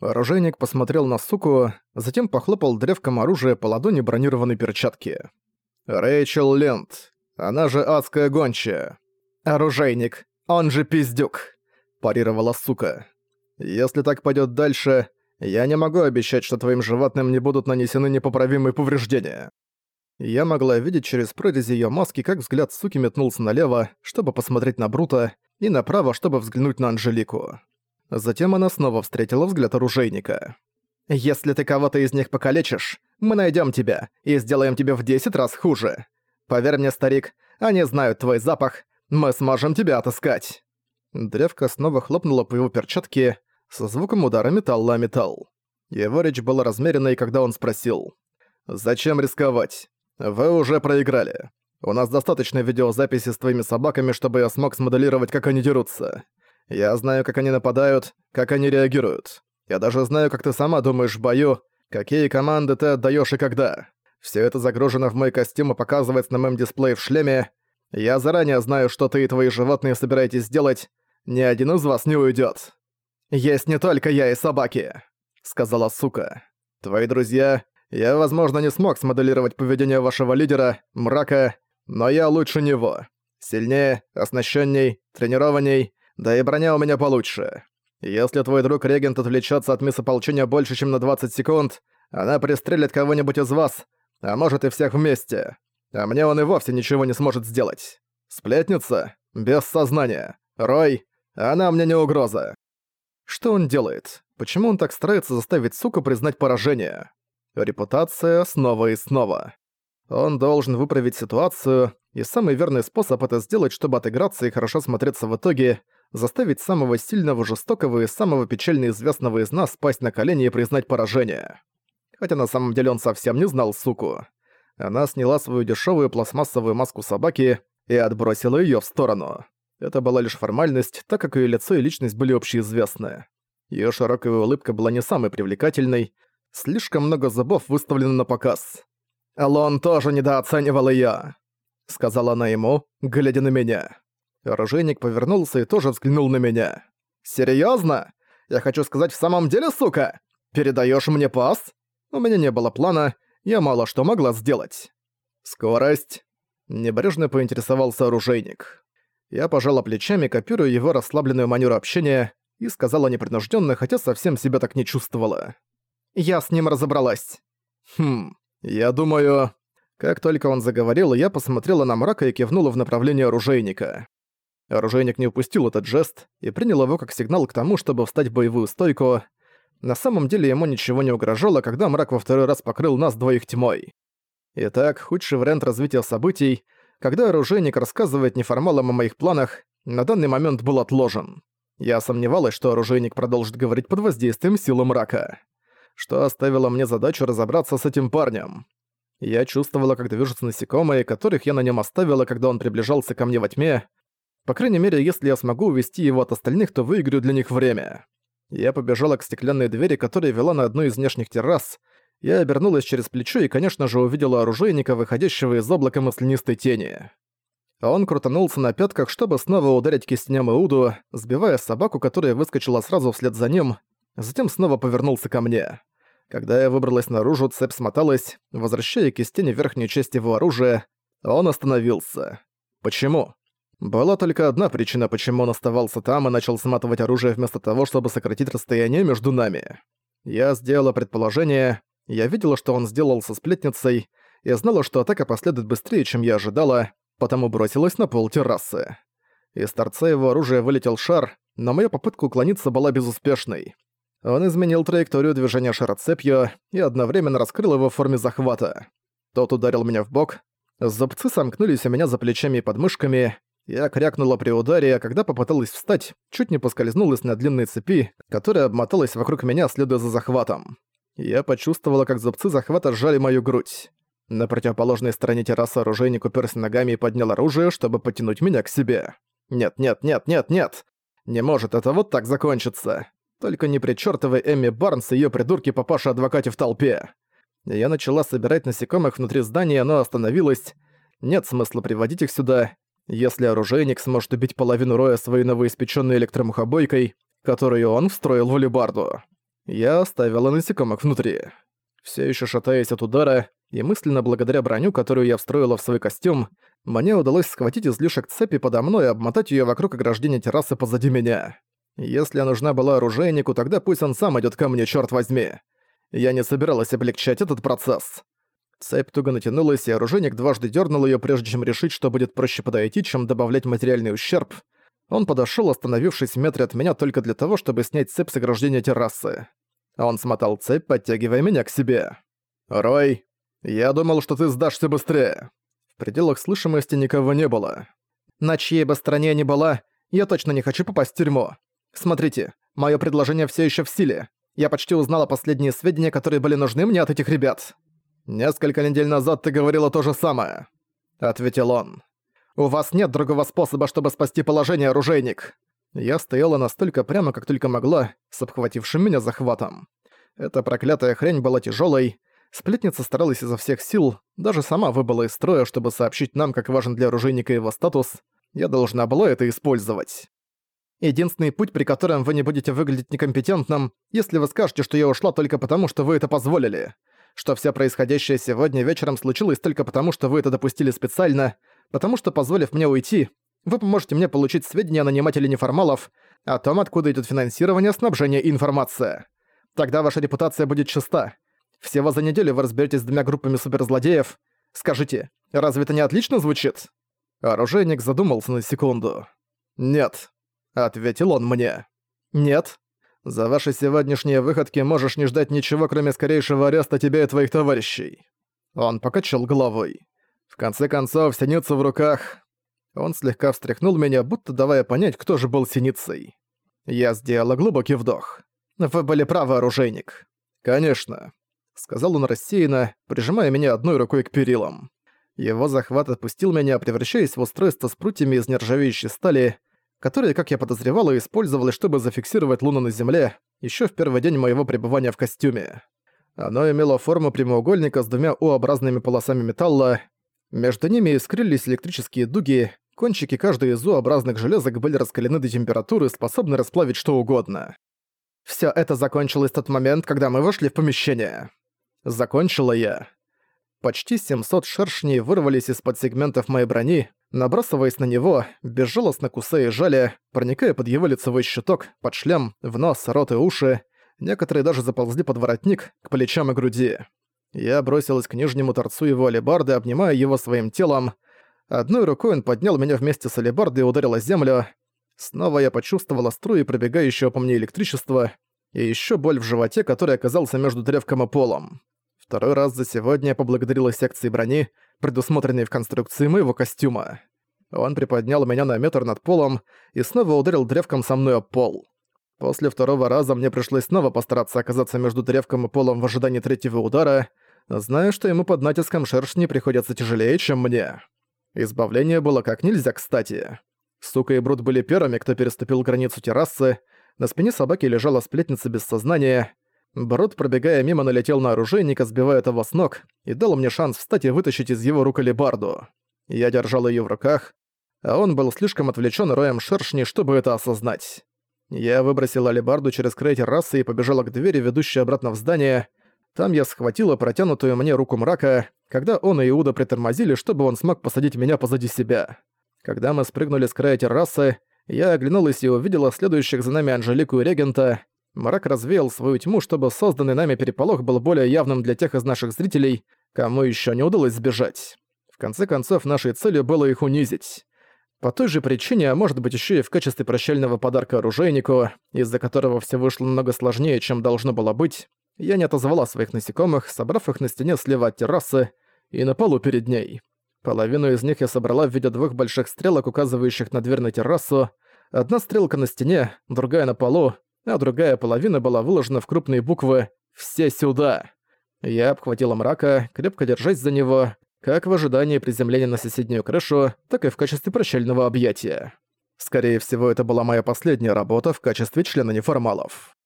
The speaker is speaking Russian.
Оружейник посмотрел на суку, затем похлопал древком оружия по ладони бронированной перчатки. «Рэйчел Лент. Она же адская гончая». «Оружейник. Он же пиздюк», – парировала сука. «Если так пойдет дальше, я не могу обещать, что твоим животным не будут нанесены непоправимые повреждения». Я могла видеть через прорези её маски, как взгляд суки метнулся налево, чтобы посмотреть на Брута, и направо, чтобы взглянуть на Анжелику. Затем она снова встретила взгляд оружейника. «Если ты кого-то из них покалечишь, мы найдем тебя и сделаем тебе в 10 раз хуже. Поверь мне, старик, они знают твой запах, мы сможем тебя отыскать». Древко снова хлопнула по его перчатке со звуком удара металла о металл. Его речь была размеренной, когда он спросил. «Зачем рисковать? Вы уже проиграли. У нас достаточно видеозаписи с твоими собаками, чтобы я смог смоделировать, как они дерутся. Я знаю, как они нападают, как они реагируют. Я даже знаю, как ты сама думаешь в бою, какие команды ты отдаёшь и когда. Всё это загружено в мой костюм и показывается на моем дисплее в шлеме. Я заранее знаю, что ты и твои животные собираетесь сделать. Ни один из вас не уйдёт. Есть не только я и собаки, сказала сука. Твои друзья, я, возможно, не смог смоделировать поведение вашего лидера, мрака, но я лучше него. Сильнее, оснащенней, тренированней, да и броня у меня получше. Если твой друг Регент отвлечется от мисс ополчения больше, чем на 20 секунд, она пристрелит кого-нибудь из вас, а может и всех вместе. А мне он и вовсе ничего не сможет сделать. Сплетница? Без сознания. Рой? Она мне не угроза. Что он делает? Почему он так старается заставить суку признать поражение? Репутация снова и снова. Он должен выправить ситуацию, и самый верный способ это сделать, чтобы отыграться и хорошо смотреться в итоге – заставить самого сильного, жестокого и самого печально известного из нас спасть на колени и признать поражение. Хотя на самом деле он совсем не знал суку. Она сняла свою дешевую пластмассовую маску собаки и отбросила ее в сторону. Это была лишь формальность, так как ее лицо и личность были общеизвестны. Ее широкая улыбка была не самой привлекательной, слишком много зубов выставлено на показ. «Алон тоже недооценивал ее, сказала она ему, глядя на меня. Оружейник повернулся и тоже взглянул на меня. «Серьёзно? Я хочу сказать, в самом деле, сука? Передаёшь мне пас?» У меня не было плана, я мало что могла сделать. «Скорость?» Небрежно поинтересовался оружейник. Я пожала плечами, копируя его расслабленную манеру общения, и сказала непринужденно, хотя совсем себя так не чувствовала. «Я с ним разобралась». «Хм, я думаю...» Как только он заговорил, я посмотрела на мрака и кивнула в направлении оружейника. Оружейник не упустил этот жест и принял его как сигнал к тому, чтобы встать в боевую стойку. На самом деле ему ничего не угрожало, когда мрак во второй раз покрыл нас двоих тьмой. Итак, худший вариант развития событий, когда оружейник рассказывает неформалам о моих планах, на данный момент был отложен. Я сомневалась, что оружейник продолжит говорить под воздействием силы мрака. Что оставило мне задачу разобраться с этим парнем. Я чувствовала, как движутся насекомые, которых я на нем оставила, когда он приближался ко мне во тьме, по крайней мере, если я смогу увести его от остальных, то выиграю для них время. Я побежала к стеклянной двери, которая вела на одну из внешних террас. Я обернулась через плечо и, конечно же, увидела оружейника, выходящего из облака маслянистой тени. Он крутанулся на пятках, чтобы снова ударить кистенем Иуду, сбивая собаку, которая выскочила сразу вслед за ним, затем снова повернулся ко мне. Когда я выбралась наружу, цепь смоталась, возвращая кистени верхнюю часть его оружия, он остановился. Почему? Была только одна причина, почему он оставался там и начал сматывать оружие вместо того, чтобы сократить расстояние между нами. Я сделала предположение, я видела, что он сделал со сплетницей, и знала, что атака последует быстрее, чем я ожидала, потому бросилась на пол террасы. Из торца его оружия вылетел шар, но моя попытка уклониться была безуспешной. Он изменил траекторию движения шара цепью и одновременно раскрыл его в форме захвата. Тот ударил меня в бок, зубцы сомкнулись у меня за плечами и подмышками, я крякнула при ударе, а когда попыталась встать, чуть не поскользнулась на длинной цепи, которая обмоталась вокруг меня, следуя за захватом. Я почувствовала, как зубцы захвата сжали мою грудь. На противоположной стороне террасы оружейник уперся ногами и поднял оружие, чтобы потянуть меня к себе. Нет, нет, нет, нет, нет! Не может это вот так закончиться. Только не при чёртовой Эмми Барнс и её придурке папаша-адвокате в толпе. Я начала собирать насекомых внутри здания, но остановилась. Нет смысла приводить их сюда. Если оружейник сможет убить половину роя своей новоиспечённой электромухобойкой, которую он встроил в алебарду. Я оставила насекомых внутри. Все еще шатаясь от удара, и мысленно благодаря броню, которую я встроила в свой костюм, мне удалось схватить излишек цепи подо мной и обмотать ее вокруг ограждения террасы позади меня. Если нужна была оружейнику, тогда пусть он сам идет ко мне, черт возьми. Я не собиралась облегчать этот процесс. Цепь туго натянулась, и оружейник дважды дернул ее, прежде чем решить, что будет проще подойти, чем добавлять материальный ущерб. Он подошел, остановившись в метре от меня только для того, чтобы снять цепь с ограждения террасы. Он смотал цепь, подтягивая меня к себе. «Рой, я думал, что ты сдашься быстрее». В пределах слышимости никого не было. На чьей бы стороне ни была, я точно не хочу попасть в тюрьму. Смотрите, мое предложение все еще в силе. Я почти узнала последние сведения, которые были нужны мне от этих ребят. «Несколько недель назад ты говорила то же самое», — ответил он. «У вас нет другого способа, чтобы спасти положение, оружейник». Я стояла настолько прямо, как только могла, с обхватившим меня захватом. Эта проклятая хрень была тяжелой. Сплетница старалась изо всех сил, даже сама выбыла из строя, чтобы сообщить нам, как важен для оружейника его статус. Я должна была это использовать. Единственный путь, при котором вы не будете выглядеть некомпетентным, если вы скажете, что я ушла только потому, что вы это позволили что все происходящее сегодня вечером случилось только потому, что вы это допустили специально, потому что, позволив мне уйти, вы поможете мне получить сведения о нанимателе неформалов, о том, откуда идет финансирование, снабжение и информация. Тогда ваша репутация будет чиста. Всего за неделю вы разберетесь с двумя группами суперзлодеев. Скажите, разве это не отлично звучит?» Оружейник задумался на секунду. «Нет», — ответил он мне. «Нет, за ваши сегодняшние выходки можешь не ждать ничего, кроме скорейшего ареста тебя и твоих товарищей». Он покачал головой. В конце концов, синица в руках. Он слегка встряхнул меня, будто давая понять, кто же был синицей. Я сделала глубокий вдох. «Вы были правы, оружейник». «Конечно», — сказал он рассеянно, прижимая меня одной рукой к перилам. Его захват отпустил меня, превращаясь в устройство с прутьями из нержавеющей стали, которые, как я подозревала, использовали, чтобы зафиксировать Луну на Земле еще в первый день моего пребывания в костюме. Оно имело форму прямоугольника с двумя U-образными полосами металла. Между ними искрились электрические дуги, кончики каждой из U-образных железок были раскалены до температуры, способной расплавить что угодно. Всё это закончилось в тот момент, когда мы вошли в помещение. Закончила я. Почти 700 шершней вырвались из-под сегментов моей брони, набрасываясь на него, безжалостно кусая и жали, проникая под его лицевой щиток, под шлем, в нос, рот и уши. Некоторые даже заползли под воротник, к плечам и груди. Я бросилась к нижнему торцу его алебарды, обнимая его своим телом. Одной рукой он поднял меня вместе с алебардой и ударил о землю. Снова я почувствовала струи пробегающего по мне электричества и еще боль в животе, который оказался между древком и полом. Второй раз за сегодня я поблагодарила секции брони, предусмотренной в конструкции моего костюма. Он приподнял меня на метр над полом и снова ударил древком со мной об пол. После второго раза мне пришлось снова постараться оказаться между древком и полом в ожидании третьего удара, зная, что ему под натиском шершни приходится тяжелее, чем мне. Избавление было как нельзя кстати. Сука и Брут были первыми, кто переступил границу террасы, на спине собаки лежала сплетница без сознания, Брод, пробегая мимо, налетел на оружейника, сбивая его с ног, и дал мне шанс встать и вытащить из его рук алебарду. Я держал ее в руках, а он был слишком отвлечен роем шершней, чтобы это осознать. Я выбросил алебарду через край террасы и побежала к двери, ведущей обратно в здание. Там я схватила протянутую мне руку мрака, когда он и Иуда притормозили, чтобы он смог посадить меня позади себя. Когда мы спрыгнули с края террасы, я оглянулась и увидела следующих за нами Анжелику и Регента. Мрак развеял свою тьму, чтобы созданный нами переполох был более явным для тех из наших зрителей, кому еще не удалось сбежать. В конце концов, нашей целью было их унизить. По той же причине, а может быть еще и в качестве прощального подарка оружейнику, из-за которого все вышло намного сложнее, чем должно было быть, я не отозвала своих насекомых, собрав их на стене слева от террасы и на полу перед ней. Половину из них я собрала в виде двух больших стрелок, указывающих на дверь на террасу. Одна стрелка на стене, другая на полу, а другая половина была выложена в крупные буквы «Все сюда!». Я обхватила мрака, крепко держась за него, как в ожидании приземления на соседнюю крышу, так и в качестве прощального объятия. Скорее всего, это была моя последняя работа в качестве члена неформалов.